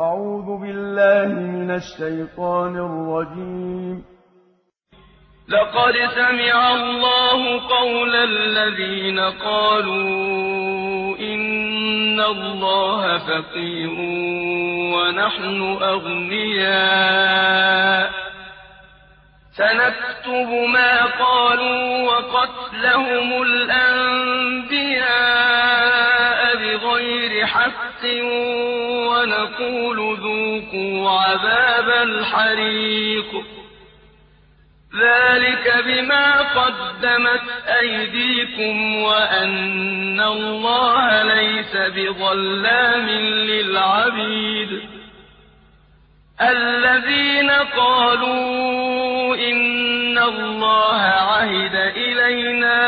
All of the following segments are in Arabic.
أعوذ بالله من الشيطان الرجيم. لقد سمع الله قول الذين قالوا إن الله فقير ونحن أغنياء. سنكتب ما قالوا وقتلهم الأنبياء بغير حق ونقول ذوقوا عذاب الحريق. ذلك بما قدمت أيديكم وأن الله ليس بظلام للعبيد. الذين قالوا إن الله عهد إلينا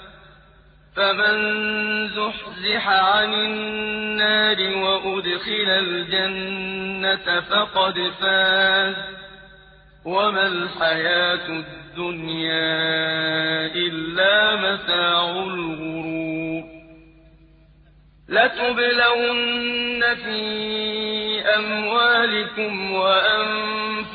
فمن زحزح عن النار وأدخل الجنة فقد فاز. وما الحياة الدنيا إلا متاع الغرور. لتبلون في أموالكم وأنفسكم